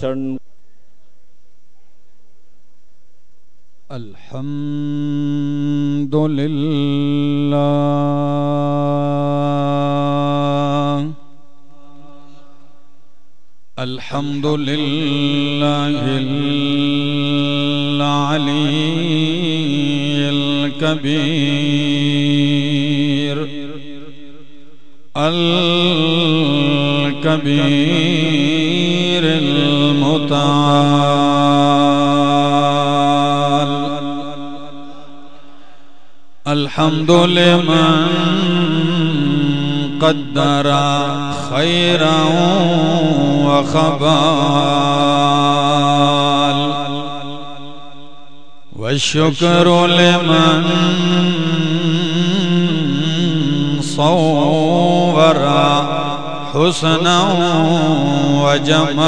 چڑھ الحمد لله الحمد لله العلي الكبير الكبير المتعال الحمد لمن قدر خيرا وخبال والشكر لمن صور حسنا وجمال.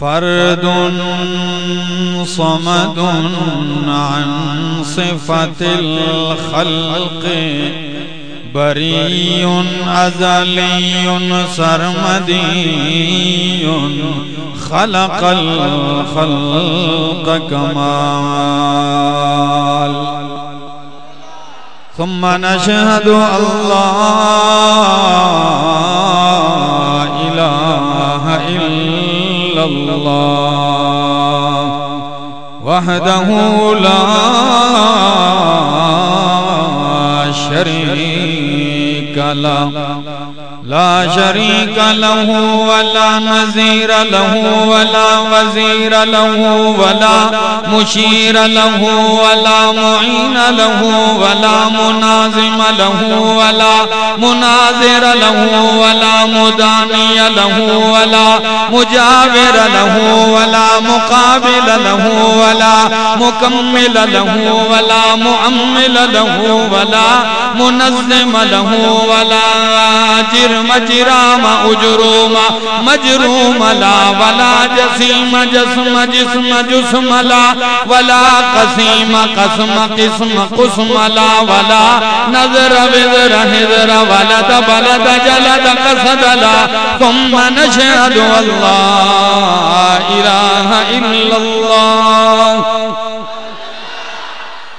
فرد صمد عن صفة الخلق. بري أزلي سرمدي. خلق الخلق كمال. ثم نشهد الله إله إلا الله وحده لا شريك له لا شريك له ولا نذير له ولا وزير له ولا مشير له ولا معين له ولا منازم له ولا مناظر له ولا مداني له ولا مجاور له ولا مقابل له ولا مكمل له ولا مؤمل له ولا منظم له ولا جرم جرام اجروم، مجروم، لا ولا جسيم جسم جسم جسم، لا ولا قسيم قسم قسم قسم، لا ولا نظر بذر هذر ولد، بلد، جلد، قصد، لا ثم نشهد الله إله إلا الله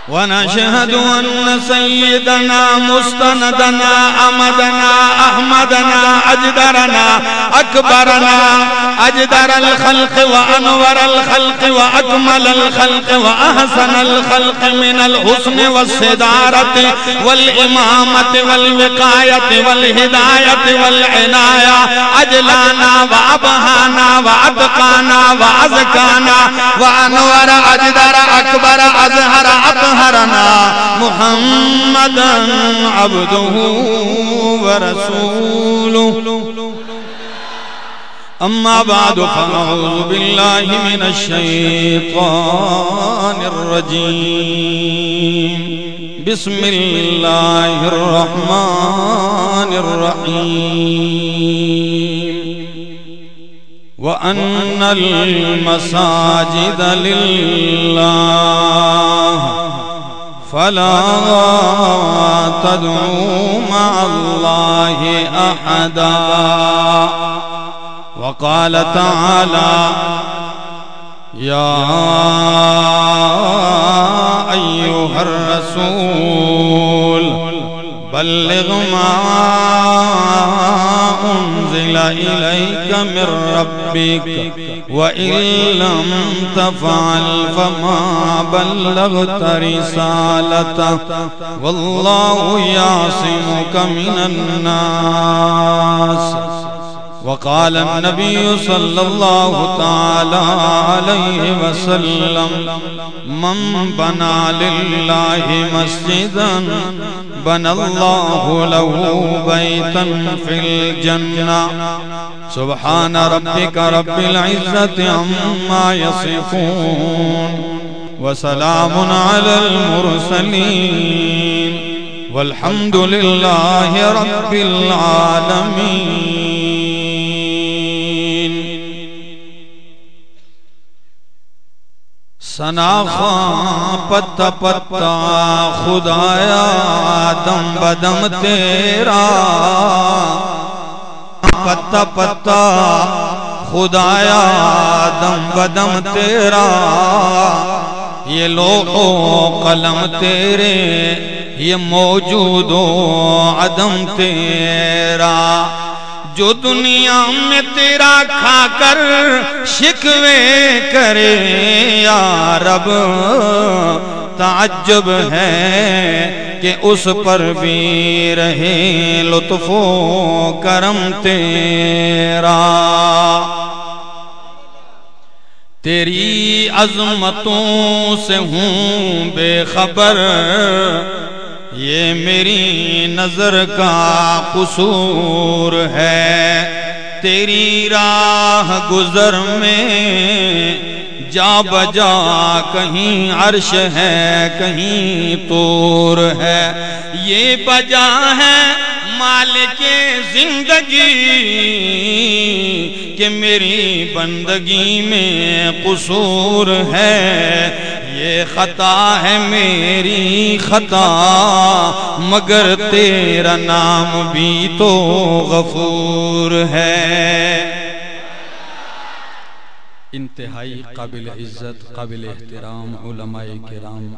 ونشهد أن سيدنا، مستندنا أمدنا أحمدنا، أجدرنا، أكبرنا، أجدر الخلق وأنور الخلق وأكمل الخلق وأحسن الخلق من الحسن والصدارة والإمامة والوقاية والهداية والعناية. أجلانا وأبهانا وأتقانا وأزكانا وأنور، أجدر، أكبر، أزهر أطهرنا محمدا عبده ورسوله. أما بعد، فأعوذ بالله من الشيطان الرجيم. بسم الله الرحمن الرحيم. وأن المساجد لله. فلا تدعو مع الله أحدا. وقال تعالى يا أيها الرسول بلغ ما أنزل إليك من ربك وإن لم تفعل فما بلغت رسالته والله يعصمك من الناس. وقال النبي صلى الله تعالى عليه وسلم من بنى لله مسجدا بن اللہ له بیتا فی الجنہ سبحان ربک رب العزت عما یصفون وسلام على المرسلین والحمد لله رب العالمين. سنا خواں پتا پتا خدایا دم بدم تیرا۔ پتا پتا خدایا دم بدم تیرا۔ یہ لوگو قلم تیرے، یہ موجود و عدم تیرا۔ جو دنیا میں تیرا کھا کر شکوے کرے، یا رب، تعجب ہے کہ اس پر بھی رہے لطف و کرم تیرا۔ تیری عظمتوں سے ہوں بے خبر یہ میری نظر کا قصور ہے۔ تیری راہ گزر میں جا بجا کہیں عرش ہے، کہیں طور ہے۔ یہ بجا ہے مالک زندگی کہ میری بندگی میں قصور ہے۔ یہ خطا ہے میری خطا، مگر تیرا نام بھی تو غفور ہے۔ انتہائی قابل عزت، قابل احترام، علماء کرام،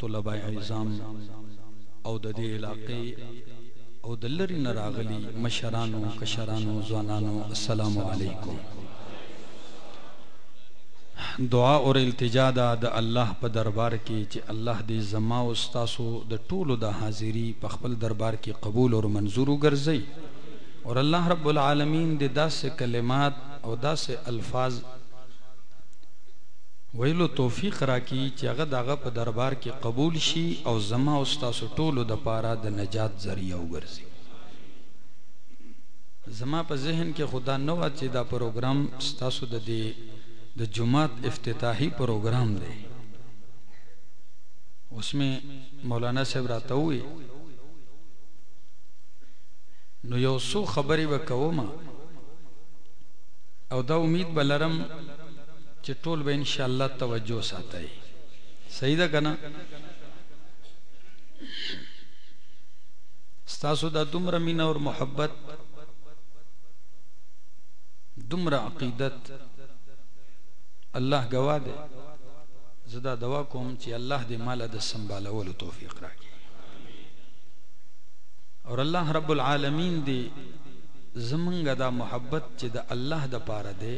طلباء عظام او د دې علاقې او د لری نراغلی مشرانو کشرانو ځوانانو، السلام علیکم۔ دعا اور التجا دا د الله په دربار کې چې الله دې زما او تاسو د ټولو د حاضری په خپل دربار کې قبول او منظور وګرځي. اور الله رب العالمین دې داسې کلمات او داسې الفاظ ویلو توفیق راکړي چې هغه دغه په دربار کې قبول شي او زما او تاسو ټولو د پاره د نجات ذریعہ وګرځي. زما په ذهن کې خدا نو چې دا پروګرام تاسو د دې د جماعت افتتاحی پروگرام دے اس میں مولانا صاحب راتا ہوئی نو یو سو خبری بکو او دا امید بلرم چې ټول به انشاءاللہ توجه ساتي صحیح ده کنه ستاسو دا دومره مینا اور محبت، دومره عقیدت الله گواه دے زدا دوا کوم چې الله دې مال د سنبالولو توفیق راکړي. اور الله رب العالمین دې زمونږ دا محبت چې د الله د پاره دے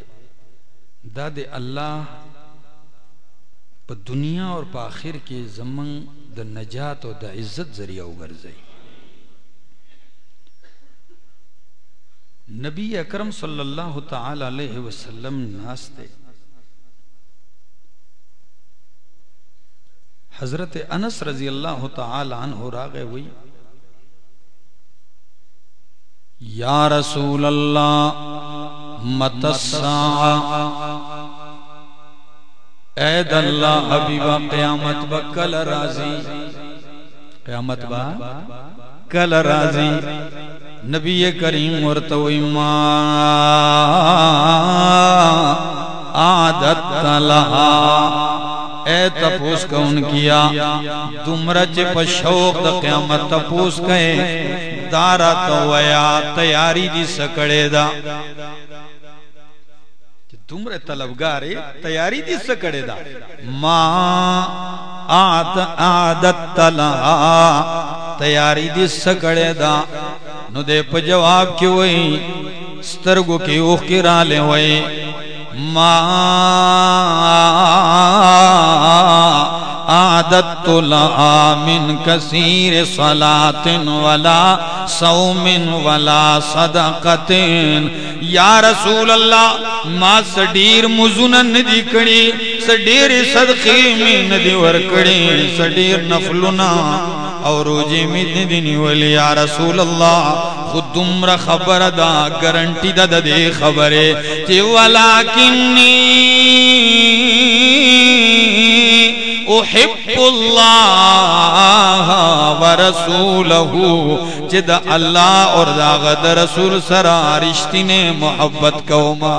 دا دې الله په دنیا اور په آخر کې زمونږ د نجات او د عزت ذریعہ وګرځي نبی اکرم صلی اللہ تعالی علیہ وسلم ناستے حضرت انس رضی اللہ تعالی عنہ راغے ہوئی۔ یا رسول اللہ متساع اید اللہ حبیبہ، قیامت با کل رازی قیامت با کل رازی نبی کریم ورطوئی ما عادت لہا۔ اے تپوس کا ان کیا؟ تمرا چپ شوق دا قیامت تپوس کئے دارا تویا تیاری دی سکڑے دا۔ تمرے طلبگارے تیاری دی سکڑے دا۔ ما آت آدت تلا، تیاری دی سکڑے دا۔ نو دے پا جواب کی وئی؟ سترگو کی اوخ کی رالے وئی۔ ما عادت لا من کثیر صلاة ولا صوم ولا صدقت یا رسول اللہ، ما سڈیر مزون ندی کڑی، سڈیر صدقی میں ندی ورکڑی سڈیر نفلنا اور روجی میں ندی ولی یا رسول اللہ، خود دمر خبر دا گرنٹی دا دے خبرے. چی ولیکنی احب اللہ ورسولہو جد اللہ اور دا غد رسول سرا رشتی نے محبت کوما.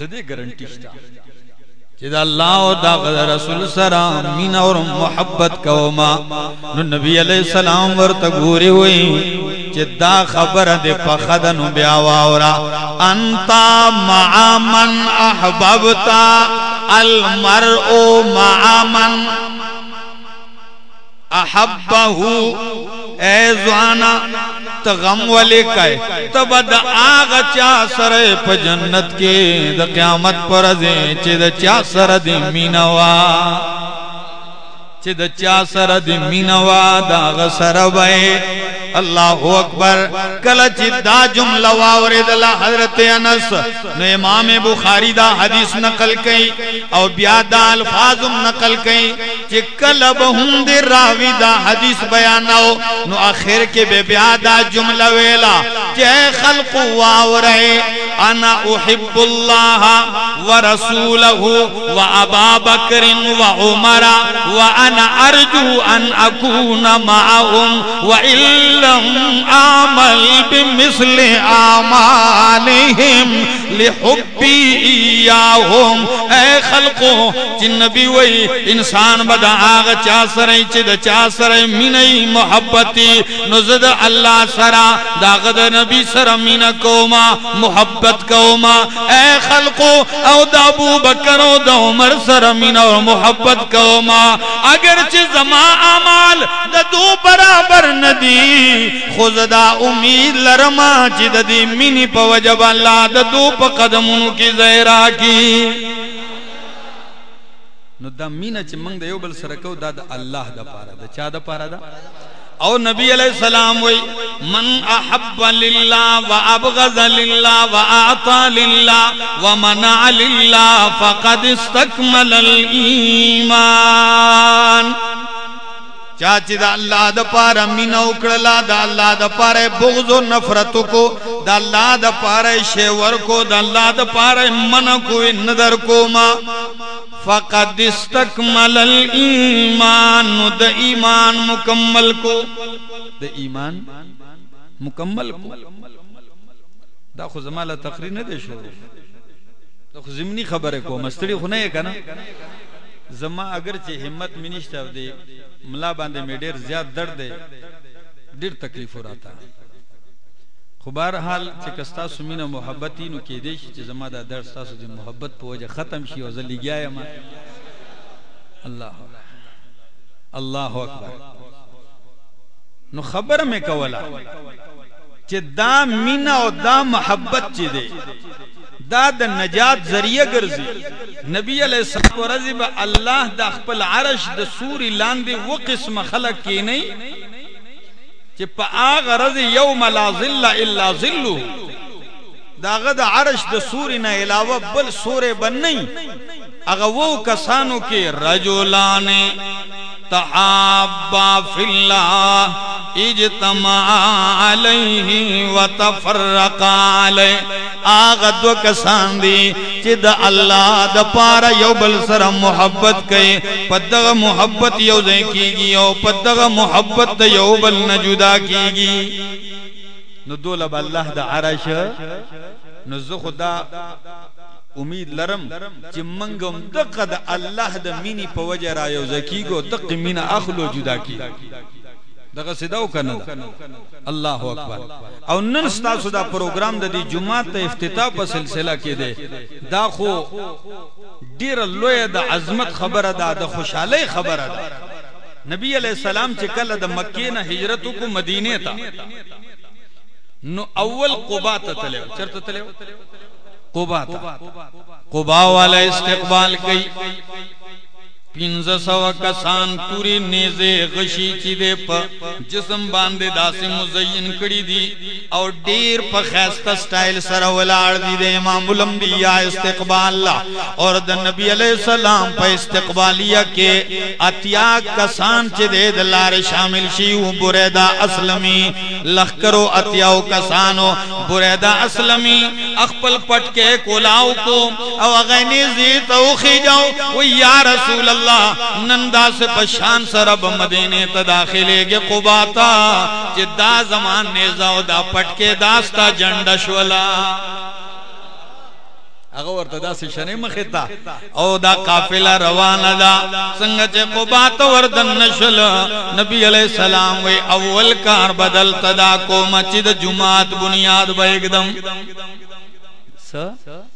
دے گرنٹی شتا. جد اللہ اور دا غد رسول سرا مین اور محبت کوما. نبی علیہ السلام ورطا گوری ہوئی. چې دا خبره د پخدن بیا واورا انت مع من احببتا. المرء مع من احبه، اے زوانا تغم ولی کئے۔ تب دا آغا چا سر پا جنت کے، دا قیامت پر ازیں چی دا چا سر دی مینوا۔ چی دا چا سر دی مینوا دا آغا سر بائے اللہ اکبر کلچ دا جملہ واورد اللہ حضرت انس. نو امام بخاری دا حدیث نقل کئی او بیا دا الفاظ نقل کئی چی کلب ہم دی راوی دا حدیث بیاناو. نو آخر کے بے بیا دا جملہ ویلا چی خلق واورے انا احب اللہ ورسولہ و ابا بکر و عمر و انا ارجو ان اکون معهم و اعمل بمثل اعمال بمثل آمالهم لحبی ایاهم اے خلقو چی نبی وی انسان بدا آغا چا سرائی چی دا چا سرائی منی محبتی۔ نزد اللہ سرا، دا غد نبی سر من کوما، محبت کوما۔ اے خلقو، او دا ابو بکر او دا عمر سر من محبت کوما۔ اگر چی زمان آمال دا دو برابر ندی خوز دا امید لرما، چی دا دی منی پا وجب اللہ دا دو پا قدمونو کی زہرا کی۔ نو دا مینہ چی منگ دا یو بل سرکو دا دا اللہ دا پارا دا۔ چا دا پارا دا؟ او نبی علیہ السلام وی، من احب للہ و ابغض للہ و اعطا للہ و منع للہ فقد استکمل الایمان. چاچی دا اللہ دا پارا مین اکڑلا، دا اللہ دا پارا بغض و نفرت کو، دا اللہ دا پارا شیور کو، دا اللہ دا پارا من کو، ندر کو ما۔ فقد استکمل الایمان دا ایمان مکمل کو۔ دا ایمان مکمل کو۔ دا خو زمالا تقریر ندے شو دا خو زمنی خبر کو مستری خو نہیں ہے کنا زما اگر چه همت می نشته دی، ملا باندې می ډیر زیات درد دی ډیر تکلیف وراته خو بهر حال چې کستا سمینه محبتي نو کې دی چې زما دا درد تاسو د محبت په وجه ختم شي او زلیګیا یم الله الله اکبر۔ نو خبر مې کولا چې دا مینا او دا محبت چې دی دا د نجات ذریعہ ګرځي. نبی علیہ السلام ورځي به الله د خپل عرش د سوري لاندې و قسم خلق کې نه چې په هغه ورځ یوم لا ظل الا ظل داغه د عرش د سوري نه علاوه بل سورې بنئ هغه وو کسانو کې رجلان تحابا فی اللہ، اجتماع علیہ و تفرق علیہ۔ آغا دو کسان دی، چی دا اللہ دا پارا یو بل سر محبت کئی پد دغا محبت یو دے کی گی یو پد دغا محبت دا یو بل نجدا کی گی۔ نو دولب اللہ دا عرش، نو زخو دا امید لرم چې منګم دغه د الله د مینی په وجه را یو زکیګو دغه مینا اخلو جدا کی دغه سیداو کنه الله اکبر. او نن ستاسو دا پروګرام د دې جمعه ته افتتاح په سلسله کې ده دا خو ډیر لوی د عظمت خبره ده، د خوشحالي خبره ده. نبی علیہ السلام چې کله د مکې نه هجرت کو مدینه ته، نو اول قباء ته تلو چرته تلو قبا تھا قبا والا استقبال کئی۔ پینز سوا کسان پوری نیزے غشی چی دے پا جسم باندے دا سے مزین کڑی دی اور دیر پا خیستا سٹائل سر ولار دی دے امام الانبیاء استقبال اللہ اور دا نبی علیہ السلام پا استقبالیہ کے اتیا کسان چی دے دلار شامل شیو بریدہ اسلمی لخکرو اتیاو کسانو بریدہ اسلمی اخپل پٹ کے کولاو کو او اغینی زیت او خیجاو و یا رسول اللہ اللہ، نندا سے پشان سرب مدینے تداخلے گے قباتا جی دا زمان نیزا و دا پٹکے داستا جنڈا شولا۔ هغه ورته داسې شنه مخیطا۔ او دا قافلہ روان دا۔ څنګه چے قبا وردن نشل نبی علیہ السلام وی اول کار بدل تدا کو مسجد جماعت بنیاد به سا؟ س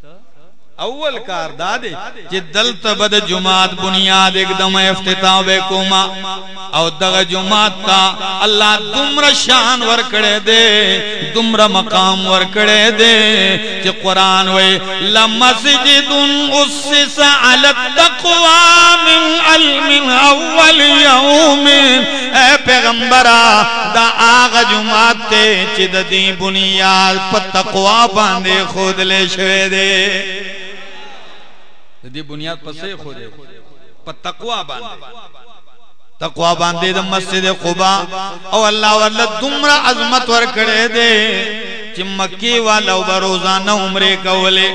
اول کار دادے چی دلت بد جماعت بنیاد ایک دم افتتاح بے او دغ جماعت تا اللہ دمر شان ورکڑے دے، دمر مقام ورکڑے دے چی قرآن وے لمسجد اسس علی التقوى من علم اول یوم۔ اے پیغمبرہ دا آغا جماعت تے چی دا دی بنیاد پا تقوی باندے خود لے شوے دے۔ دی بنیاد پسے خودے پا تقوی باندے۔ تقوی باندے دا مسجد قبا او اللہ واللہ دمرا عظمت ور ورکڑے دے۔ چی مکی والا و بروزانہ عمرے کولے۔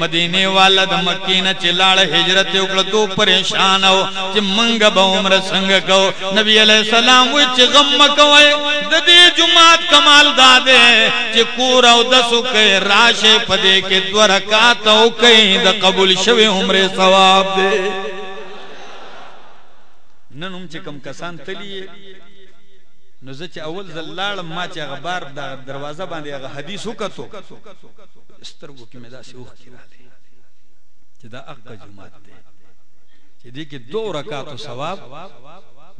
مدینے والا دا مکینہ چی لاڑ حجرت اکڑا دو پریشان ہو۔ چی منگا با عمر سنگ کو نبی علیہ السلام وی چی غم مکوئے۔ دا دی جماعت کمال دادے چی کورا و دسو کئی راشے پدے کے دو رکاتا ہو کئی دا قبول شوی عمر ثواب دے۔ نن هم چې کم کسان تلی نو زه چې اول ځل لاړم، ما چې هغه بار د دروازه باندې هغه حدیث وکړو سترګو کې مې داسې اوښکې راغلې چې دا اقا جماعت دی. چې دې کې دو رکعاتو ثواب،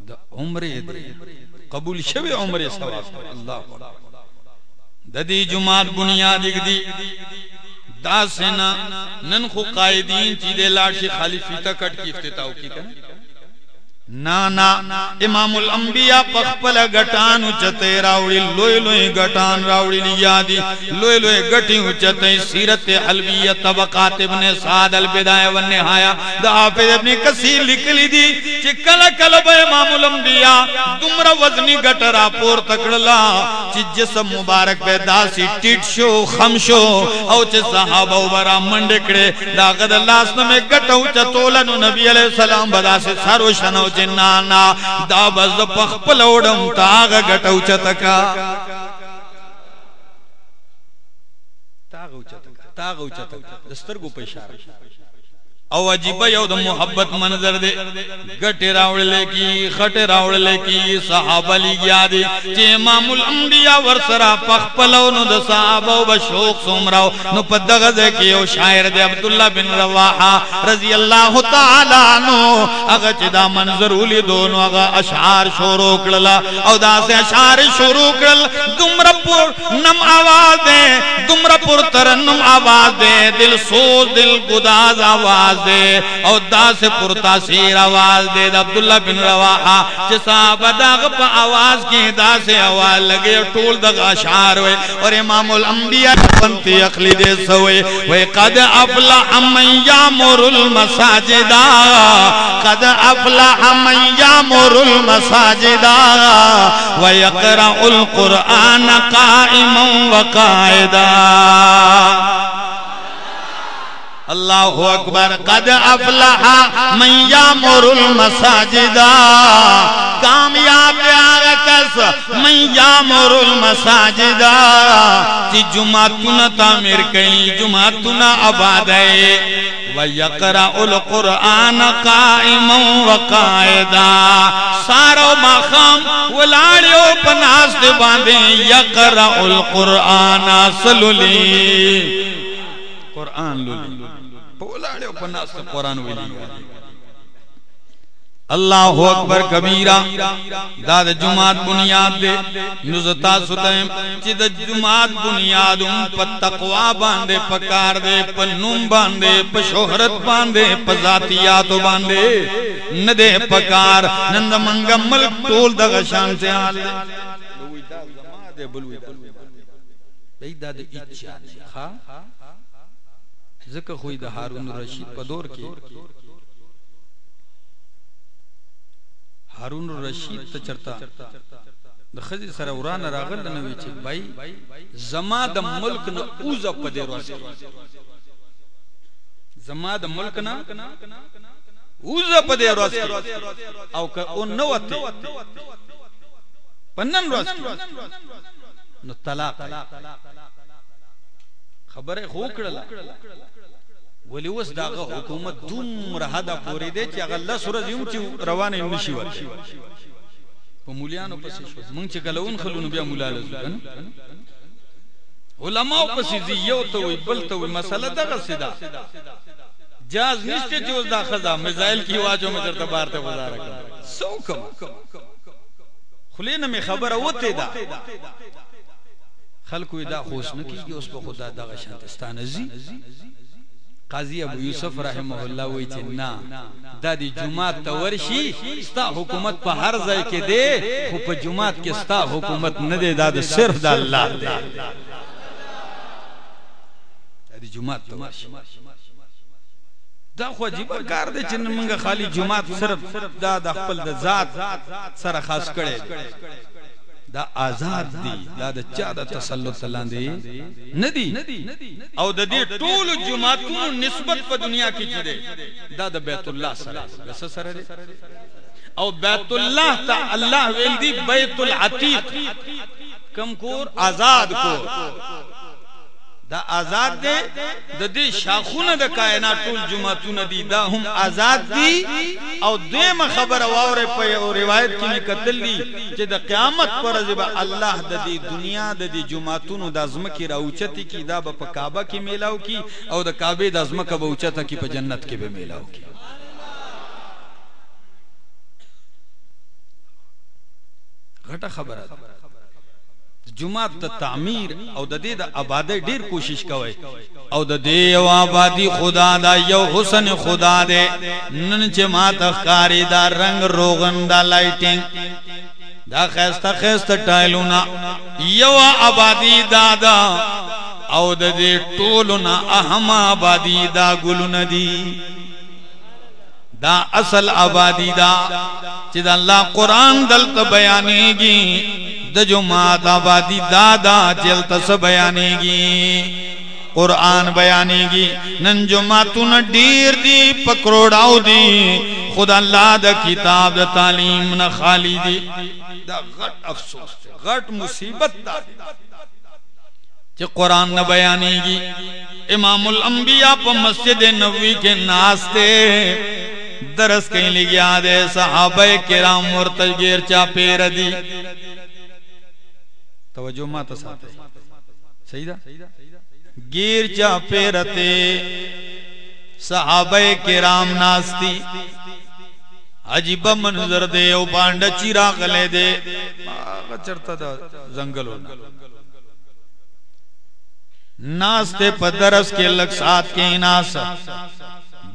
د عمرې دی قبول شوی عمرې ثواب. الله د دې جماعت بنیاد دی. دا سنا نن خو قائدین چې د لاړ شي خالفی تا کټ کی افتتاح کی کنه نانا، امام الانبیاء پخپل گٹان چتے راوڑی لوئی لوئی گٹان راوڑی لیادی لوئی لوئی گٹی چتے سیرت حلویہ طبقات ابن سعد البدایہ والنہایا دا حافظ ابن کثیر لکھ لی دی چی کل کل با امام الانبیاء دمر وزنی گٹ را پور تکڑلا، چی جسم مبارک بے داسی ٹیٹ شو، خم شو، او چی صحابہ برا منڈکڑے۔ دا غد اللہ اسلام گٹو چتولنو نبی علیہ السلام بدا سے سارو شنو جنانا دا بز پخ پلوڑم تاغ گٹو چتکا تاغ چتکا تاغ چتکا دسترگو پیشار او عجیب یو د محبت منظر دے. گٹے راوڑ لے کی، خٹے راوڑ لے کی، صحابہ لی گیا دے. چی امام الانبیاء ورسرا پخ پلو، نو د صحابہ و بشوق سمراو نو پا دغزے کی او شاعر دے عبداللہ بن رواحہ رضی اللہ تعالیٰ نو اگا چی دا منظر اولی دونو اگا اشعار شروع کرلا. او دا سے اشعار شروع کرل دمرا پور نم آواز دے. دمرا پور ترنم آواز دے. دل سوز، دل گداز آواز دے او دا سے پر تاثیر آواز دے، دا عبداللہ بن رواحہ چی صحابہ داغ پا آواز کی دا سے آواز لگے ٹول دا غاشار ہوئے اور امام الانبیاء پنتی اخلی دے سوئے۔ وے قد افلح من یامر المساجدہ قد افلح من یامر المساجدہ ویقرع القرآن قائما وقائدہ اللہ اکبر قد افلح من یامر المساجد. کامیاب آگا کس من یامر المساجد. چی جمعتنا تعمیر کئی جمعتنا عباد ہے. ویقرع القرآن قائما وقائدا سارو مخام ولاڑیو پناس دے باندے. یقرع القرآن سلولی. قرآن لولی. پولاڑے پناس قرآن ویلی۔ اللہ اکبر کبیرہ داد جماعت بنیاد دے۔ نزتا ستیم چید جماعت بنیاد ام پا تقوی باندے پکار دے پا نوم باندے پا شہرت باندے پا ذاتیات باندے۔ ندے پکار نند منگا ملک ٹول دا غشان سے آل دے۔ لوی دا زمان دے بلوی دا بلوی دا دا اچھا خواہ۔ ذکر خوی دا حارون رشید پا دور کی۔ حارون رشید تا چرتا۔ دا خزی سر اوران راغل نوی چی بائی زما دا ملک نا اوزا پا دیر واسی زما دا ملک نا اوزا پا دیر واسی او که اون نواتی پنن واسی نو طلاق۔ خبر خوکڑلا ولی وس داغه حکومت دوم رهدا پوری دی چې هغه لس ورځې هم چې روانه نشي ورشي په مولیانو پسې شو. مونږ چې کلون خلونو بیا مولا لزو کنه علماء پسې دی یو ته وي بل ته وي مسله دغه سیدا جاز نشته چې اوس دا خزا میزایل کی واجو مې درته بار ته گزاره کړ سو کوم خلینه می خبره وته دا خلکو دا خوش نکیږي اوس په خدا دغه شانتستانه زی قاضی ابو یوسف رحمه الله وی چې نا د دې جمعات ته ورشي، ستا حکومت په هر ځای کې دی، خو په جمعات کې ستا حکومت نه دی، دا صرف د الله دی. د جمعات ته ورشي. دا خو عجیب کار دی چې موږ خالی جمعات صرف دا د خپل د ذات سره خاص کړي دا آزاد دی، دا د چا د تسلط لاندې ندی او د دې ټول جمعاتونو نسبت په دنیا کې چي دی؟ دا د بیت الله سره بس سره دی؟ او بیت الله ته الله ویل دی بیت العتیق. کم کور؟ آزاد کور. دا آزاد دے، دا دے شاخونه د کائنات ټول جمعتون دی، دا هم آزاد دی او دیم خبر واوره په او روایت کې می قتل دی چې د قیامت پر ځبه الله د دې دنیا د دې جمعتون د ازمکه راوچتی کی، دا په کعبه کې میلاو کی او د کعبه د ازمکه به اوچته کی په جنت کې به میلاو کی۔ غټه خبره ده جمعات ته تعمیر او د دې د آبادی ډیر کوشش کوي او د دې یو آبادی خدا دا، یو حسن خدا دے. نن چې ما تخکاری دا رنگ روغن دا لایټینګ دا خسته خسته ټایلونا یو آبادی دادا او د دې ټولنا اهم آبادی دا ګلونه دي. دا اصل آبادی دا چې دا الله قران دلته بیانېږي د جمعات آبادی دادا جلت س بیانی گی قرآن بیانی گی نن جمعتون دیر دی، پکروڑاو دی۔ خدا اللہ دا کتاب، دا تعلیم نا خالی دی۔ دا غٹ افسوس دی غٹ مصیبت دا چی قرآن نا بیانی گی امام الانبیاء پا مسجد نوی کے ناستے درس کہیں لگیا دے، صحابہ کرام مرتجگیر چا پیر دی۔ توجہ ما تا ساتھ۔ ہے صحیح دا؟ گیر چا پیرتے صحابہ کرام ناستی۔ عجیب منظر دے، او بانڈا چیرا غلے دے۔ آگا چرتا دا زنگل ہونا۔ ناستے پا درس کے لگ ساتھ کے ناسا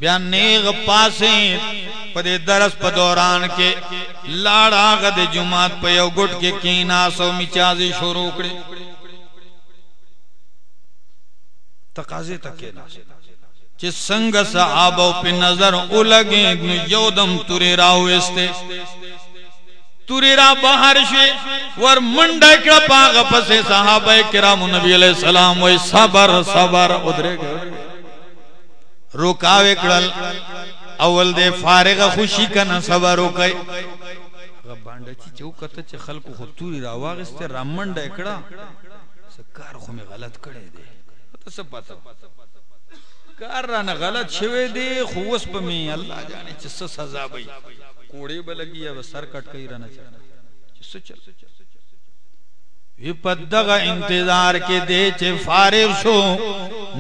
بیا نیغ پاسیں پدے درس پا دوران کے لاڑ آگا دے جماعت پا یو گٹ کے کینا سو میچازی شروع کڑے۔ تقاضے تک کینا چی سنگ صحابہ پی نظر اولگیں یو دم توری راو استے توری را باہر شوی ور منڈا کڑا پاگا پسے صحابہ کرام نبی علیہ السلام وی صبر صبر ادرے گئے۔ روکاوے کڑل۔ اول دے فارغ خوشی کا نصبہ روکائی۔ بانڈا چی چوکتا چی خلقو خطوری راواغستے، رامنڈا اکڑا۔ سکار خو میں غلط کڑے دے۔ تو سب پاتا کار رانا غلط شوے دے خوص پا میں اللہ جانے چی سا سزا بھئی کوڑے بلگی ہے سر کٹ کئی رانا چاہنا چی سا چل۔ پدغ انتظار کے دے چے فارغ شو۔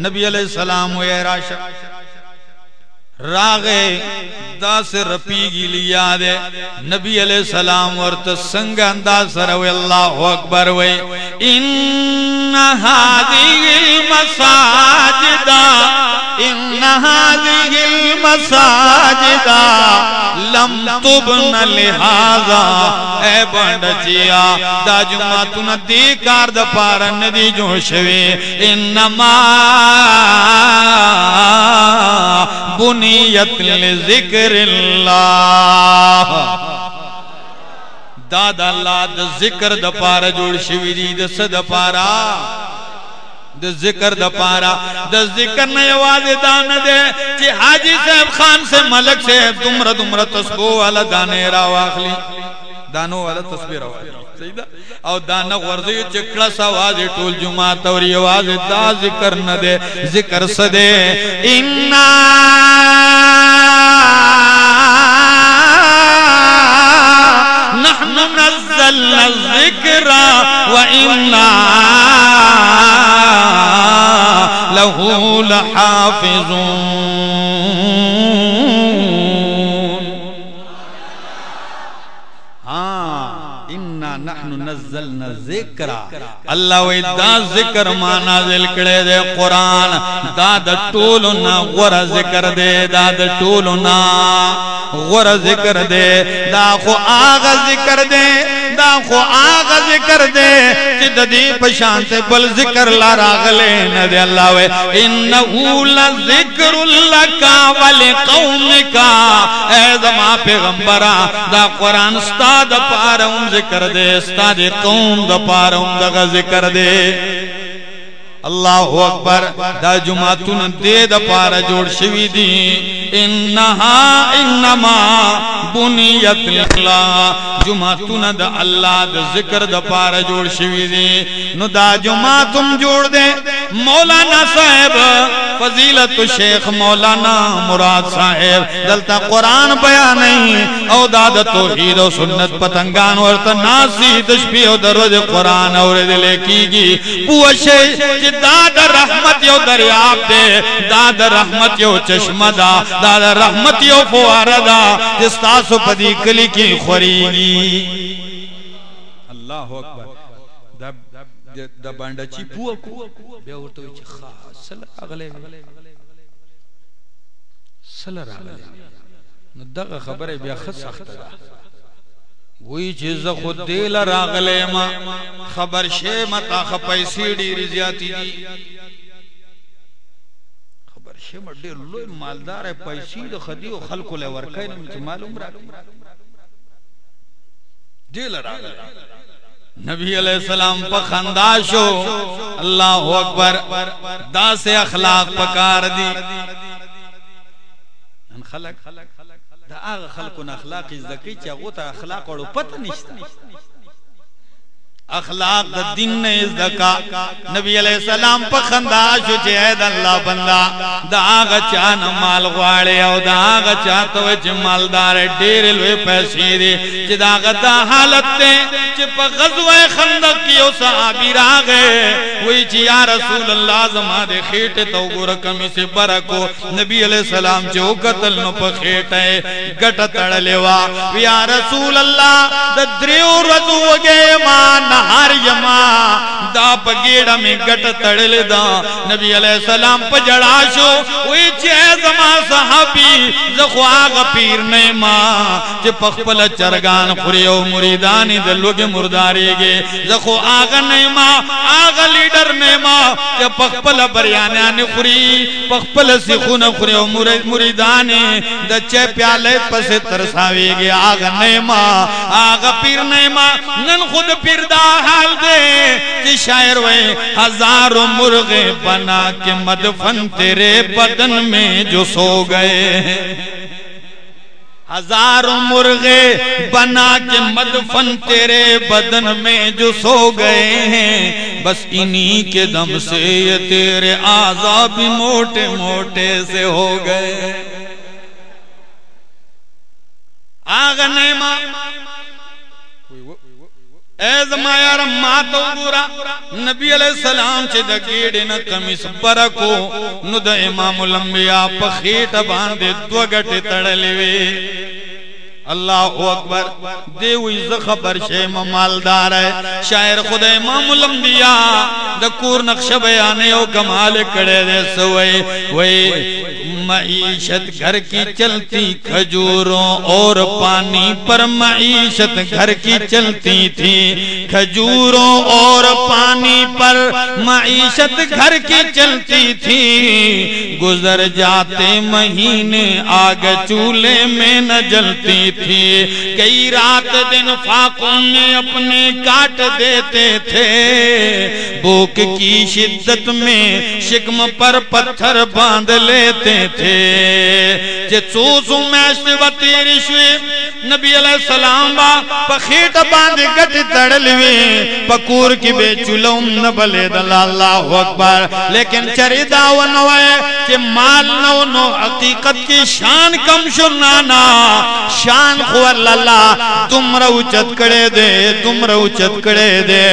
نبی علیہ السلام و راشا۔ راغے دا سے رپی لیا دے۔ نبی علیہ السلام ورت سنگ انداز سروے، اللہ اکبر وے۔ ان هذه المساجد ان هذه المساجد لم تبن لهذا اے بندچیا دا جمعہ تو ندی کار دا پارن دی جو شوی۔ انما بنیت لذکر اللہ۔ دادا اللہ دا ذکر دا پارا جوڑ شوی دی دا صد پارا۔ دا ذکر دا پارا۔ دا ذکر نیواز دان دے۔ چی حاجی صاحب خان سے ملک سے دمر دمر تسبو والا دانے را واخلی دانو والا تصویر آواز صحیح دا؟ او دانا غرزی چکڑس آواز ٹول جماعت اور یہ آواز دا ذکر نہ دے ذکر سدے انا نحن نزلنا الذکر و انا له لحافظون. ز ذکر اللہ وی دا ذکر ما نازل کرے دے قرآن۔ دا دا ٹولنا غور ذکر دے، دا دا ٹولنا غور ذکر دے۔ دا خو آغا ذکر دے، دا خو آغا ذکر دے۔ چید دی پشان سے بل ذکر لا راغلے ندے اللہ وے انہو لذکر اللہ کا ولی قوم کا۔ اے زمان پیغمبرہ دا قرآن ستا دا پارا ان ذکر دے، ستا دے قوم دا پارا ان دا ذکر دے۔ اللہ اکبر، دا جماعتون دے دا پارا جوڑ شوی دی۔ انہا انما بنیت اللہ جماعتون دا اللہ دا ذکر دا پارا جوڑ شوی دی۔ نو دا جماعتون جوڑ دے۔ مولانا صاحب، فضیلت شیخ مولانا مراد صاحب۔ دلتا قرآن بیا نہیں، او داد توحید و سنت پتنگان ورطا ناسی تشبیح و درد قرآن اور دلے کی گی پوشے چی داد رحمت یو دریاب دے، داد رحمت یو چشم دا، داد رحمت یو فواردا جس تاسو پدی کلی کی خوریگی۔ اللہ اکبر۔ د باندې چی پو کو۔ بیا ورته چې خاص سل اغله سل راغله نو دغه خبره بیا خص سخت ده۔ وی چې زه خود دل راغله ما، خبر شه متا خ پیسې ډیر زیاتی دي خبر شه مډ ډیر لوی مالدار پیسې د خدي او خلکو له ورکای نه معلوم را دل راغله نبی علیہ السلام پا خنداشو اللہ اکبر دا سے اخلاق پکار دی۔ ان خلق خلق دا آغا خلقون اخلاق ازدکی چا غوتا اخلاق وڑو پتہ نشتا اخلاق دا دین نے از دکا نبی علیہ السلام پا خندا شو چے اید اللہ بندہ۔ دا آغا چانا مال غوارے او دا آغا چاہتا ہوئے چے مالدار دیر لوے پیسی دے۔ چے دا آغا دا حالت تے چے پا غزوہ خندق کیو صحابی راگے وہی چے یا رسول اللہ زمان دے خیٹے تو گورا کمی سے برکو۔ نبی علیہ السلام چے او قتل نو پا خیٹے گٹا تڑ لیوا یا رسول اللہ دا دریو رضو گے مان نہار یما دا پگیڑا میں گٹ تڑل دا۔ نبی علیہ السلام پا جڑا شو وی چے زما صحابی زخو آغا پیر نیما۔ چے پخپل چرگان خوریو مریدانی دلوگ مرداری گے۔ زخو آغا نیما، آغا لیڈر نیما۔ چے پخپل بریانیان خوری پخپل سخون خوریو مریدانی دا چے پیالے پس ترساوی گے آغا نیما۔ آغا پیر نیما، نن خود پیر دا حال دے کہ شاعر وے ہزار مرغ بنا کے مدفن تیرے بدن میں جو سو گئے۔ ہزار مرغے بنا کے مدفن تیرے بدن میں جو سو گئے ہیں۔ بس انہی کے دم سے یہ تیرے آزا بھی موٹے موٹے سے ہو گئے۔ آگنے ماں اے زمایا رما تو گورا، نبی علیہ السلام چے دا گیڑے نا کمیس برکو، نو دا امام الانبیاء پا خیٹ باندے دو گٹے تڑلے وے۔ اللہ اکبر، دیوی زخبر شے ممالدار ہے، شاعر خود امام الانبیاء دا کور نقش بیانے او کمال کڑے دے سوئے۔ وے معیشت گھر کی چلتی کھجوروں اور پانی پر معیشت گھر کی چلتی تھی۔ کھجوروں اور پانی پر معیشت گھر کی چلتی تھی۔ گزر جاتے مہینے آگ چولے میں نہ جلتی تھی۔ کئی رات دن فاقوں میں اپنے کاٹ دیتے تھے۔ بوک کی شدت میں شکم پر پتھر باندھ لیتے تھے۔ چے چوزو میشت و نبی علیہ السلام با پا خیٹ باندے گٹ تڑلوی پا کور کی بے چلوم نبلے دل۔ اللہ اکبر۔ لیکن چری داو نوائے کہ مال نو نو حقیقت کی شان کم شنانا شان خوال اللہ تم رو چت کڑے دے، تم رو چت کڑے دے۔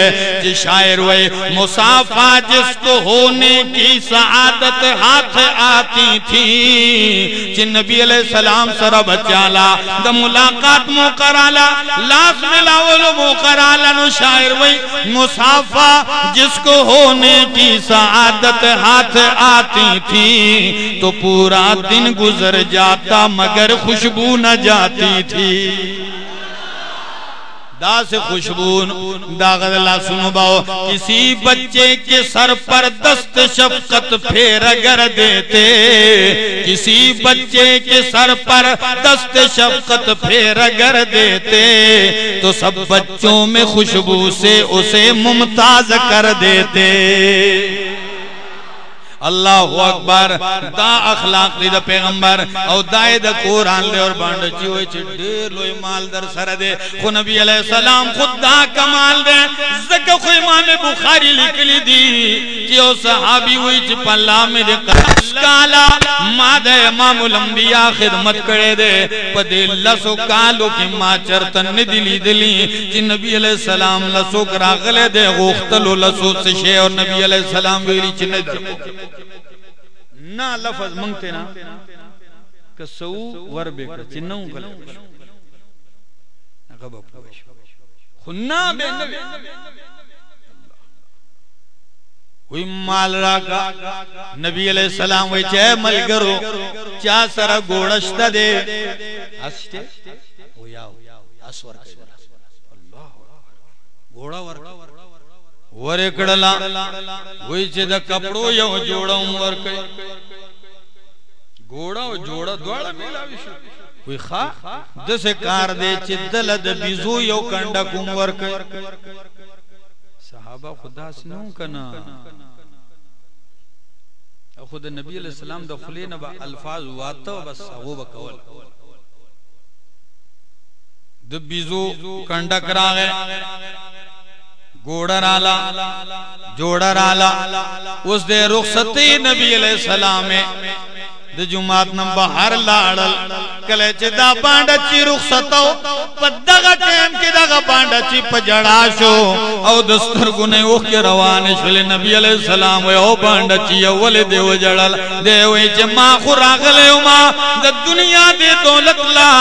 جی شاعر وے مسافہ جس کو ہونے کی سعادت ہاتھ آتی تھی۔ جی نبی علیہ السلام سر بچالا دا ملاقات موقرالا لاس ملاولو موقرالا نو شاعر وی مسافہ جس کو ہونے کی سعادت ہاتھ آتی تھی۔ تو پورا دن گزر جاتا، مگر خوشبو نہ جاتی۔ تھی۔ دا سے خوشبون، دا غد اللہ سنو باؤ، کسی بچے کے سر پر دست شفقت پھیر اگر دیتے۔ کسی بچے کے سر پر دست شفقت پھیر اگر دیتے۔ تو سب بچوں میں خوشبو سے اسے ممتاز کر دیتے۔ اللہ اکبر دا اخلاق دی دا پیغمبر او دای دا قرآن لے اور بانڈ چیوئے چی دیر لوئی مال در سر دے. خو نبی علیہ السلام خود دا کمال دے. زکا خو امام بخاری لکلی دی. چی او صحابی ہوئی چی پلا میں دے کالا. مادہ امام الانبیاء خدمت کرے دے. پا دے لسو کالو کی ما چرتن دلی دلی. چی نبی علیہ السلام لسو کرا غلے دے. غوختلو لسو سشے اور نبی علیہ السلام ویلی چی ندر کو نا لفظ منگتے نا کسو وربے کر چنوں کل غبا پوش خنا بے نبی وی مال راکا۔ نبی علیہ السلام وی چے مل کرو چا سر گوڑشتا دے۔ اسٹے وی آو اسور گوڑا ورکا ورے کڑلا، وہی چھے دا کپڑو یو جوڑا عمر کئی۔ گوڑا و جوڑا دوڑا میلا ویشو وی خواہ دسے کار دے چھے دلد بیزو یو کنڈا کمور کئی۔ صحابہ خدا سنوں کنا۔ خود نبی علیہ السلام دا خلین با الفاظ واتا بس وہ بکول دبیزو کنڈا کرا گئے گوڑا آلا جوڑا آلا اس دے رخصتی نبی علیہ السلام د جمعات نم بہر لاڑل کلے چ دا بانڈا چی رخصتو پدغه ټیم کې دا بانڈا چی پجڑا شو او دستر گنے اوخ کے روان شل نبی علیہ السلام او بانڈا چی اول دی وجړل دی وې چې ما خو راغله ما د دنیا دی دولت لا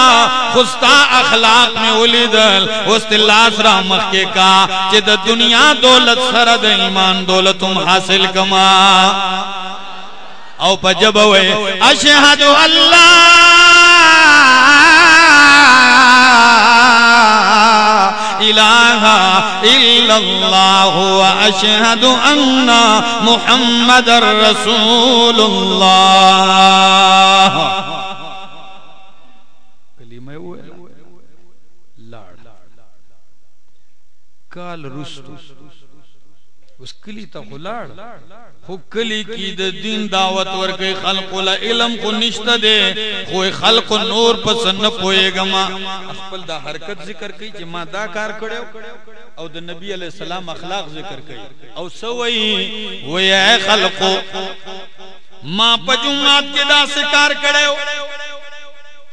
خستا اخلاق میں ولیدل اوست الله سره مخ کې کا چې د دنیا دولت سره د ایمان دولتم حاصل کما۔ او پا جب ہوئے۔ اشہد اللہ الہ الا اللہ و اشہد ان محمد رسول اللہ۔ کلمہ ہوئے لاڑ۔ کال رسول اس کلی تا خلاڑ۔ خو کلی کی د دین دعوت ورکی خلق لا علم کو نشتا دے۔ خو خلق نور پسند پوئے گا ما اخپل دا حرکت ذکر کی چی ما دا کار کڑیو۔ او د نبی علیہ السلام اخلاق ذکر کی او سوئی وی اے خلقو۔ ما پجومات کے دا سکار کڑیو۔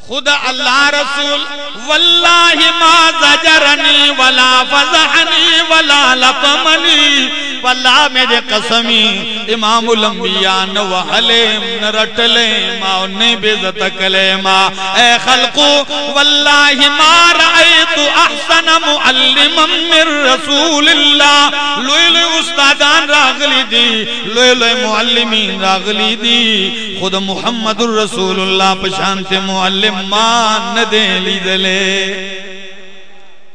خدا اللہ رسول واللہ ما زجرنی ولا فزحنی ولا لطمنی واللہ میرے قسمی، امام الانبیاء نو حلیم نرٹلے ما، انہیں بیزت کلے ما۔ اے خلقو، واللہ ما رأیت احسن معلما من رسول اللہ۔ لوئی لوئی استادان راغلی دی لوئی لوئی معلمین راغلی دی۔ خود محمد الرسول اللہ پشانت معلم مان دے لی دلے۔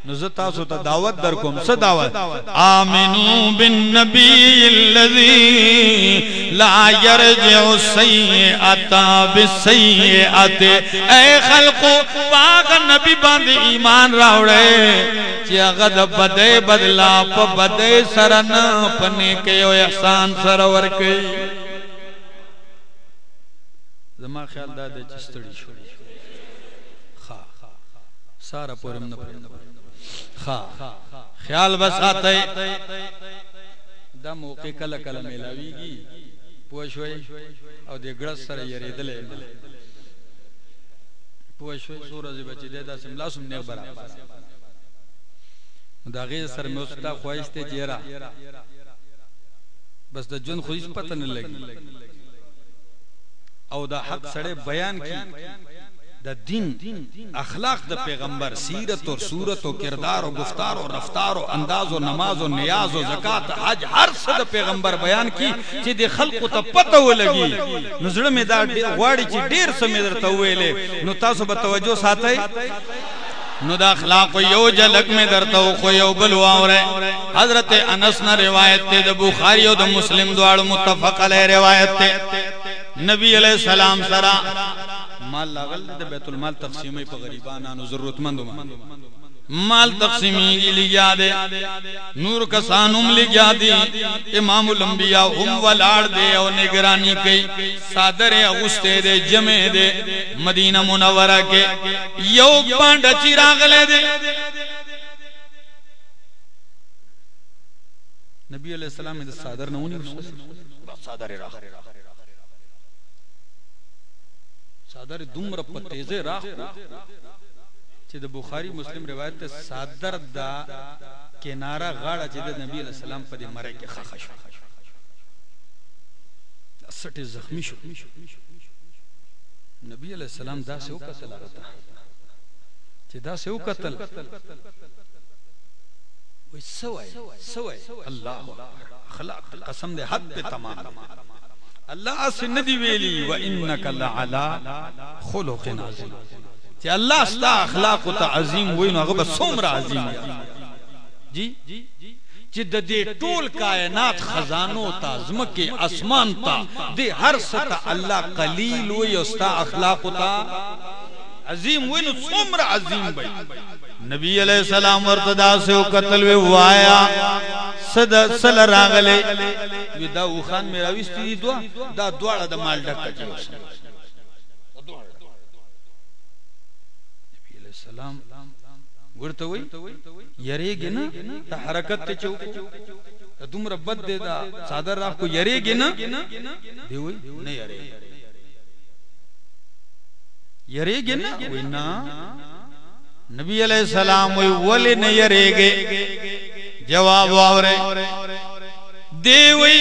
نزتا ستا دعوت در کم سا دعوت آمنو بن نبی اللذی لا یرجع سیئتا بسیئت اے خلقو باغ نبی باند ایمان راوڑے چی اغد بدے بدلا پا بدے سرن پنے کے احسان سرور کے زمان خیال دادے چستڑی شوڑی سارا پورم نه خیال بس آتے دا موقع کله کله ملاویږي پوه شوي او د ګړس سره یریدلې پوه شوي سورج بچی دې دا سم لاسم نه برابر دا غیر سر مې اوس تا خوښته چیرې بس د جون خو هیڅ پته نه لګي. او دا حق سره بیان کی دا دین، اخلاق دا پیغمبر، سیرت اور صورت اور کردار اور گفتار اور رفتار اور انداز اور نماز اور نیاز اور زکات، حج، ہر څه د پیغمبر بیان کی چې د خلقو ته پته ولګي. نو زړه مې دا غواړي چې ډیر څه مې درته ویلې نو تاسو به توجه ساتئ. نو دا اخلاق یو جلک میں درتا ہو خو یو بل واوره حضرت انس نہ روایت تے د بخاری او د مسلم دوار متفق علیہ روایت تے نبی علیہ السلام سرا مال لاغل د بیت المال تقسیمې په غریبانو، ضرورتمندو مال تقسیمی گی لگیا دے نور کسانم لگیا دی. امام الانبیاء ہم والار دے او نگرانی کئی سادر اغسطے دے جمع دے مدینہ منورہ کے یو پانڈ چراغ لے دے نبی علیہ السلام دے سادر نونی سادر راہ صدر دومره په تیزه راخ چې د بخاری مسلم روایت ته صدر دا کناره غاړه چې د نبی علیہ السلام په دې مړی کې خخ شو سټه زخمی شو. نبی علیہ السلام دا سه وکتل هغه چې دا سه وکتل وای سوای سوای الله اخلاق، قسم دې، حد په تمام. اللہ سے ندی ویلی و انکا لعلا خلق عظیم۔ تی اللہ ستا اخلاق تا عظیم وینو اغبا سومر عظیم جی؟ جی دا دے ٹول کائنات خزانو تا زمکی اسمان تا، دے ہر ستا اللہ قلیل وی استا اخلاق تا عظیم وینو سومر عظیم بھئی نبی علیہ السلام ورتدا سے قتل وی وایا صد سل راغلے وی دا اوخان میرا وستی دی دعا دا دواړه د مال ډک کړي نبی علیہ السلام ورته وی یریږي نه؟ ته حرکت ته چوک دومره بد دی، دا صادر راخ کو یریږي نه؟ دی وی، نه یریږي یریږي نه؟ وی نبی علیہ السلام وی ولی نه یریږي جواب واورے دیوی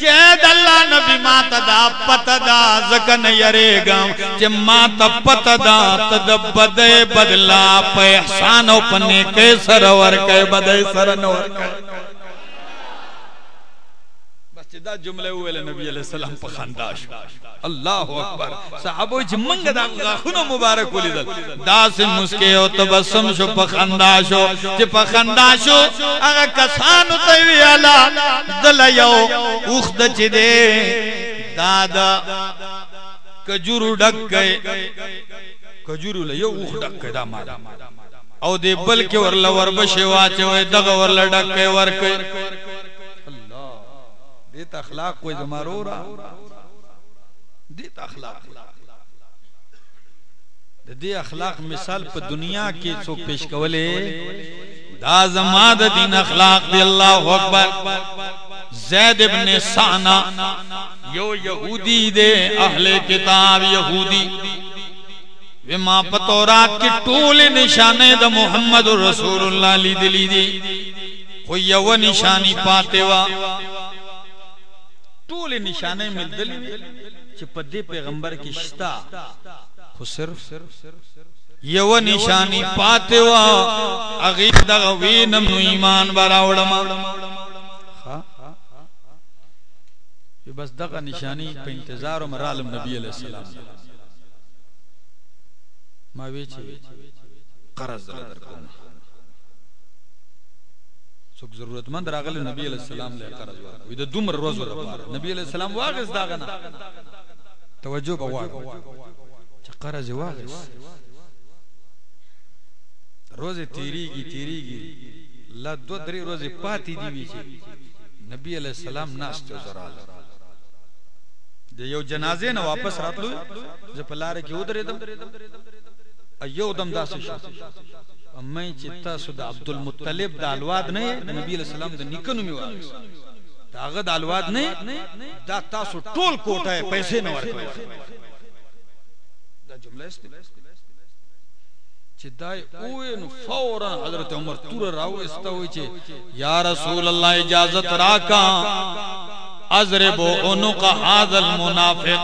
چید اللہ نبی ما تدا پتدا زکن یرے گام چی ما تا پتدا تد بدے بدلا پہ احسانو پنے کے سرور کے بدے سرنور کے۔ دا جملے ہوئے لے نبی علیہ السلام پا خانداش. اللہ اکبر. صحابو چھ منگ دا غاخونو مبارک ہولی دل. دا سے مسکے ہو، تبسم شو، پا خانداشو چھ پا خانداشو اگا کسانو تیوی علا دل یو اخد چھ دے. دادا کجورو ڈک گئے. کجورو لے یو ڈک گئے دا مادا او دے بلکہ ورلہ وربشے واچے وے دغا ورلہ ڈک گئے، ورکے. دیتا اخلاق کوئی زمارو رہا؟ دیتا اخلاق. دی اخلاق مثال پا دنیا کی سو پیش کولے دا زماد دین اخلاق دی اللہ اکبر. زید ابن سانا یو یہودی دے اہل کتاب یہودی وما پتورات کی ٹول نشانے دا محمد رسول اللہ لی دلی دی کوئی یو نشانی پاتے وا ټول نشانه ملدلی چې په دې پیغمبر کې شتا خو صرف یو نشانی پاتې وا اغه دغه وینم، نو ایمان براوړم بس دغه نشانی په انتظار او مرالم نبی علیہ السلام. ما وی چې قرض درکوم. څوک ضرورت مند راغلی نبی علیہ السلام له قرض ورکړ. وي د دومره روز ورپاره نبی علیہ السلام واغس داغه نه توجه به واغ چې قرض واغس روز تیریږي تیریږي. لا دو درې روزې پاتې دی وی چې نبی علیہ السلام ناس ته زرال د یو جنازې نه واپس راتلو زه په لار کې ودرېدم. ایو دم دا سے شو امی چتا سو دا عبدالمطلب دا الواد نہیں نبی علیہ السلام دا نکنو میں واقس دا اغد الواد نہیں دا تاسو ٹول کوٹا ہے، پیسے نوار کوئی دا جملہ اس چی دائی اوئے نو فوراً حضرت عمر تور راو استوئی چی، یا رسول اللہ، اجازت راکا ازربو انقا حاض المنافق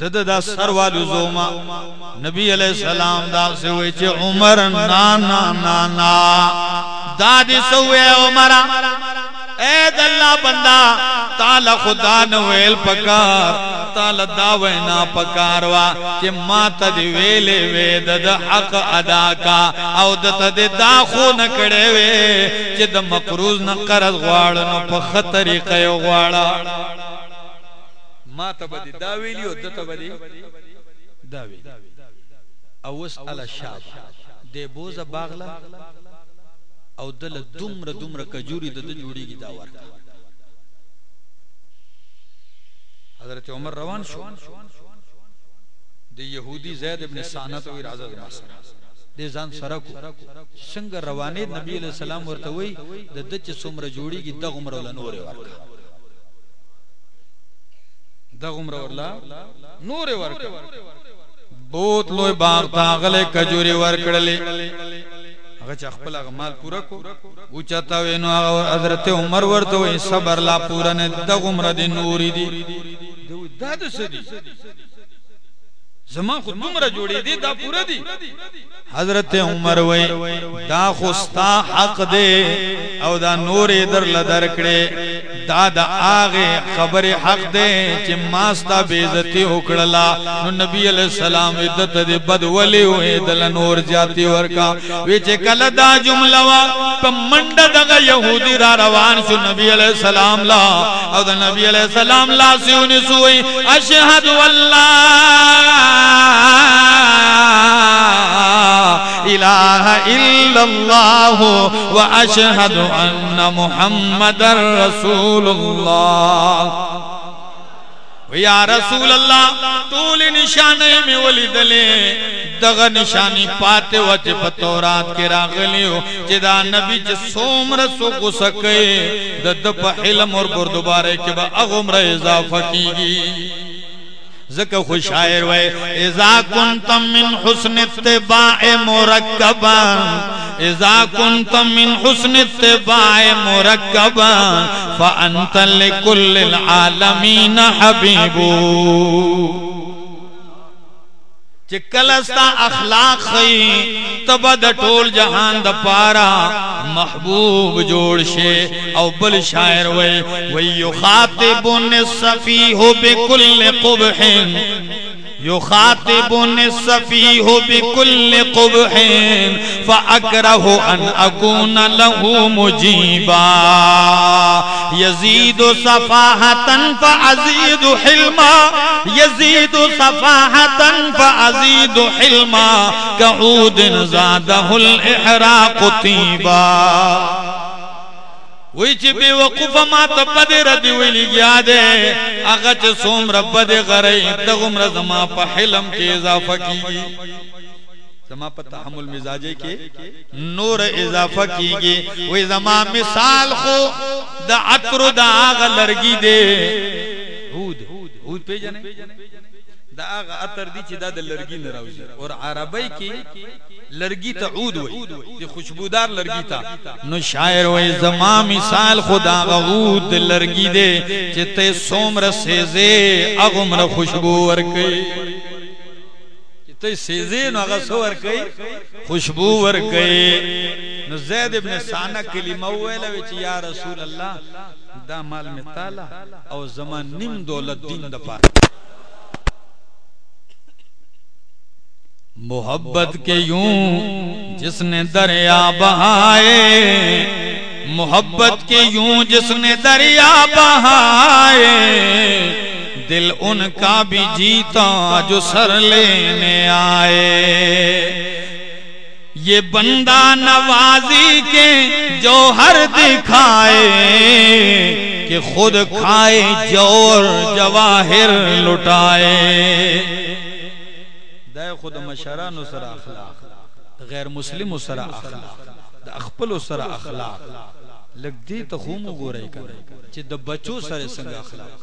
دد دا سر والو زوما. نبی علیہ السلام دا سوئی چی عمر نا نا نا نا. دادی سوئے عمر. اے دلہ بندہ تالا خدا نویل پکار. تالا داوینا پکاروا. چی ماتا دی ویلے وید دا حق ادا کا. او دا دی دا خو نکڑے وے. چی دا مقروض نقرد غوارنو پا خطری قیو غوارا ما تا بدی دا ویلی او دا تا بدی دا ویلی او اس علا شاب دے بوز باغلا او دل دمر دمر کجوری دا دا جوڑی گی دا ورکا حضرت عمر روان شو. دی یہودی زید ابن سانت و ارازہ دا ماسر دی زان سرکو سنگ روانی نبی علیہ السلام ورتوی دا دچ سمر جوڑی گی دا غمر والا نور ورکا دغمر ورلا نور ورکا. بوت لوی باغ تا غلے کجوری ورکڑلی. اگر چا خپل اگر مال پورا کو. اوچا تاوینو اگر حضرت عمر ورتو صبر لا پورا نے دغمر غمر دی نوری دی. دا دا سدی. زمان خود نمرہ جوڑی دی دا پورا دی حضرت عمر وی دا خستا حق دے او دا نور در لدر کڑے دا دا آغے خبر حق دے چی ماستا بیزتی اکڑلا نو نبی علیہ السلام عدت دے بد ولی ہوئے دل نور جاتی ورکا. ویچے کل دا جملوا پا منڈ دا یہودی را روان شو نبی علیہ السلام لا. او دا نبی علیہ السلام لا سیونی سوئی اشہد واللہ الہ الا اللہ و اشہد ان محمد رسول اللہ یا رسول اللہ طول نشانے میں ولی دلے دغ نشانی پاتے وچ پتورات کے راغلیو جدا نبی چ سوم رسو کو سکے دد پا علم اور بردبارے کے با اغمر اضافہ کی گی ذکر خوش شاعر وے اذا کنتم من حسن اتباع مرکبا۔ اذا کنتم من حسن اتباع مرکبا۔ فانت لکل العالمین حبیبو۔ چکلستا اخلاق خی تب د ټول جهان د پارا محبوب جوړ شه او بل شاعر وای وی یخاطبن الصفیه بكل قبح۔ يخاطب السفيه بكل قبح، فأكره أن أكون له مجيبا. يزيد صفاحة فأزيد حلما. يزيد صفاحة فأزيد حلما. كعود زاده الإحراق طيبا. وی چی بے وقوف ما تا پد رد ویلی گیا دے۔ اگا چی سوم رب دے غرئی دغم رزما پا حلم کے اضافہ کی گی زما پا تحمل مزاجے کے نور اضافہ کی گی وی زما مثال خو دا عطر دا آغا لرگی دے۔ ہود ہود پہ جانے دا آغا عطر دی چی دا دا لرگی نراوزی اور عربی کی لرگی تا عود وی دی خوشبودار لرگی تا نو شاعر وی زمان مثال خدا غود لرگی دے چتے سومر سیزے اغمر خوشبو ورکی چتے سیزے نو اغا سو ورکی خوشبو ورکی نو زید ابن سانہ کلمہ ویلہ ویچی یا رسول اللہ دا مال میں تالا او زمان نم دولت دین دا پاک محبت کے یوں جس نے دریا بہائے، محبت کے یوں جس نے دریا بہائے، دل ان کا بھی جیتا جو سر لینے آئے۔ یہ بندہ نوازی کے جو ہر دکھائے کہ خود کھائے جور جواہر لٹائے۔ دا خود مشرانو سره اخلاق، غیر مسلم سره اخلاق، د خپل سره اخلاق. لګ دې ته خو مو ګورای کنه چې د بچو سره څنګه اخلاق.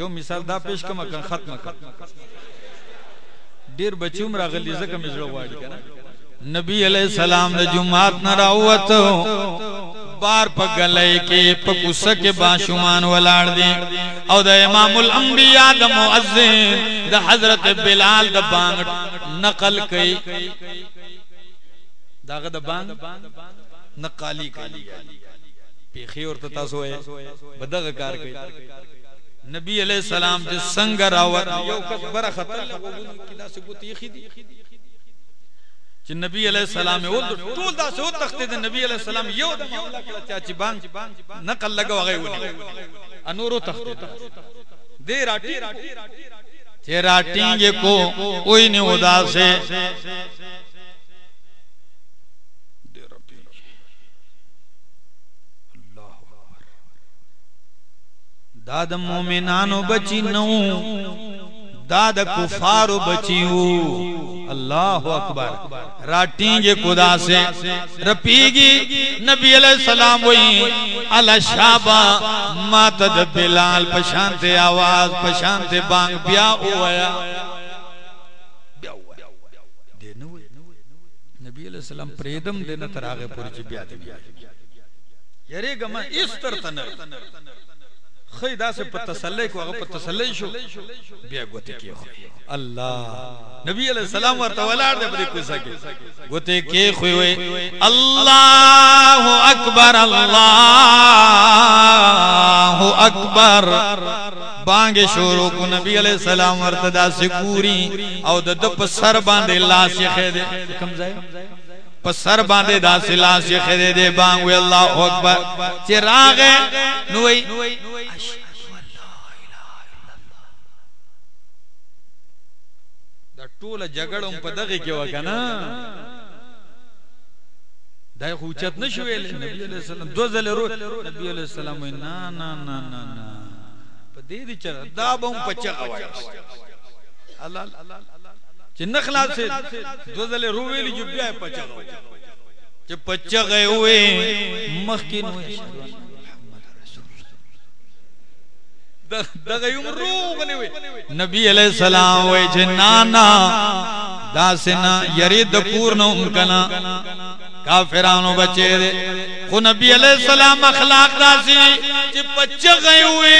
یو مثال دا پیش کوم کړه ختم کړ ډیر بچوم راغلی زکه مې زړه واړی کنه نبی علیہ السلام د جمعات نه راوته بار په غلې کې په کوسه کې باشومان ولاړ دي او د امام الانبیاء د مؤذن د حضرت بلال د بانګ نقل کوي داغه د بانګ نقالی کوي پیخي ورته تاسو یې بدغه کار کوي نبی علیہ السلام د څنګه راوت۔ یو کس بره خطر لګو کدا سے ګوتی خدي چې نبی علیہ السلام او ټول دا سو تخت د نبی علیہ السلام یو د معاملہ کړه چې بانګ نقل لګو هغه ونی انورو تخت دې راټی چې راټینګ کو کوئی نه سے دا د مومنانو بچی نو۔ دا د کفارو بچیو. اللہ اکبر. راٹینگے خدا سے. رپیگی نبی علیہ السلام وئی. علی شابا ماتد بلال پشانتے آواز پشانتے بانگ. بیا ہویا نبی علیہ السلام پریدم دینا تراغے پوری چی بیا دی بیا یری گما اس تر تنر. خی دا سے پتہ تسلی کو اگر پتہ تسلی شو. بیا گوتے کی خوئی اللہ نبی علیہ السلام ورطا ولار دے بڑی کوئی سکے گوتے کی خوئی ہوئی اللہ اکبر اللہ اکبر. بانگے شورو کو، نبی علیہ السلام ورطا دا سکوری او دا دپ سر باندے اللہ سے خیدے کم زائے پسر باندے دا سلا سے خیدے دے بانگوے اللہ اکبر۔ چراغے نوئی۔ دا ټول جګړه په دغه کې وکنه دا خو چت نشو نبی علیہ السلام دو ځله رو نبی علیہ السلام نه نه نه نه نه په دې دي چې دا به په چغه وای الله چې نخلاص دو ځله رو ویل جو بیا په چغه وای چې په چغه وې مخکې نو دغه یوم روغ نه وي نبی علیہ السلام وای چې نانا، داسنا، یری د کور نو کنا کافرانو بچے دے۔ خو نبی علیہ السلام اخلاق داسی۔ چې گئے ہوئے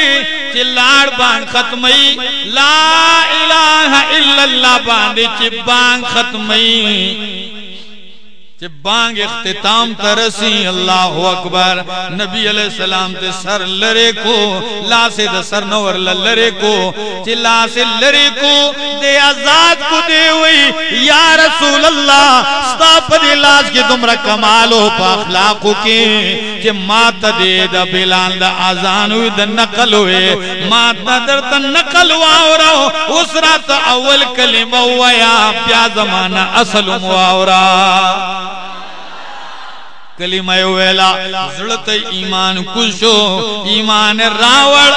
چې لاړ بان ختمئی لا الہ الا اللہ باندې چې بان ختمئی کہ بانگ اختتام ترسی اللہ اکبر، نبی علیہ السلام تے سر لرے کو، لا سے دے سر نور لرے کو تے لا سے لرے کو دے آزاد کو دے ہوئی یا رسول اللہ، ستا پر لاز کی دمرا کمالو پا اخلاقو کی کہ مات دے دا بلان دا آزان ہوئی دا نقل ہوئے مات دا در تا نقل واؤ رہو اس رات اول کلمہ ہویا پیا زمانہ اصل مواؤ رہا کلمہ ویلا زڑت ایمان کشو ایمان راوڑ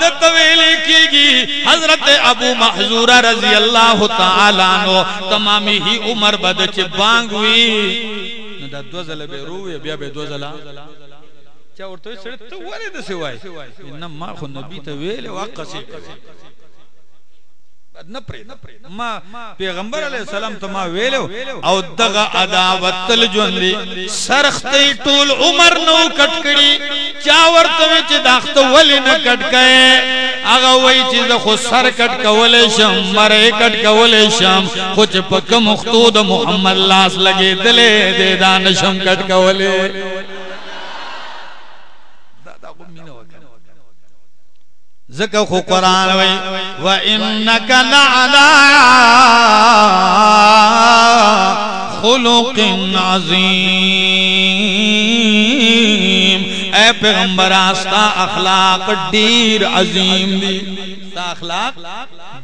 دتویلی کی گی حضرت ابو محضورہ رضی اللہ تعالیٰ نو تمامی ہی عمر بد چھ بانگوی دا دو زل بے روی بیا بے دو زلہ۔ چا ورطوی سڑت تو والی دسی وائی انم خو نبی تا ویلی واقع سی ما پیغمبر علیہ السلام تو ما ویلو او دغا عداوت تل جوندی سرختی ټول عمر نو کټ کړي چا ورته چې داخت ولی نه کټ کئ هغه وای چې خو سر کټ کولې شم مړې کټ کولې شم. خو چې پک مختود محمد لاس لګې دلې دې دان شم کټ کولې ذکر خو قرآن وی وَإِنَّكَ لَعَلَىٰ خُلُقٍ عَظِيمٍ۔ اے پیغمبر آستا اخلاق دیر عظیم دی تا اخلاق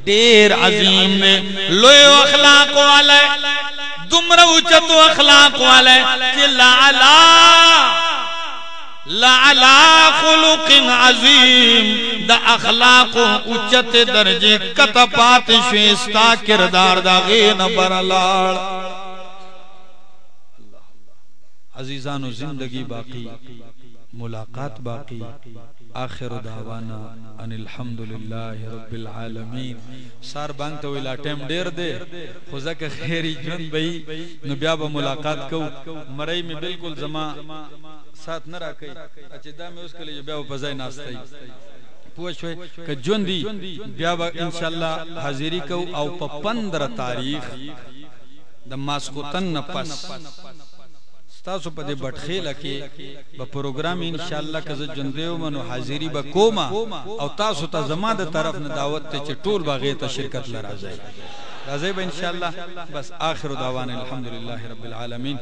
دیر عظیم دی لوی اخلاق والے دمرو چتو اخلاق والے کہ لعلا لعلا خلق عظیم، دا اخلاق اچت درجے کتا پات شویستا کردار دا غین برلار عزیزان و زندگی باقی، ملاقات باقی۔ آخر دعوانا ان الحمدللہ رب العالمین. سار بانگ تو ویلا ٹیم دیر دے خوزک خیری جن بئی نبیاب ملاقات کو. مرائی میں بالکل زمان ساتھ نہ رکھئی اچھے دا میں اس کے لیے بیاو پزائی ناستائی پوچھ ہوئے کہ جون دی، بیا بیاو انشاءاللہ حاضری کو او پا پندر تاریخ دا ماسکوتن نپس تاسو په دې بټخېله کې به پروګرام ان شاء الله کزه جندیو منو حاضری به کوما او تاسو ته زما د طرف نه دعوت ته چې ټول باغې ته شرکت لراځي راځي به ان شاء الله بس اخر دعوانا الحمدلله رب العالمین.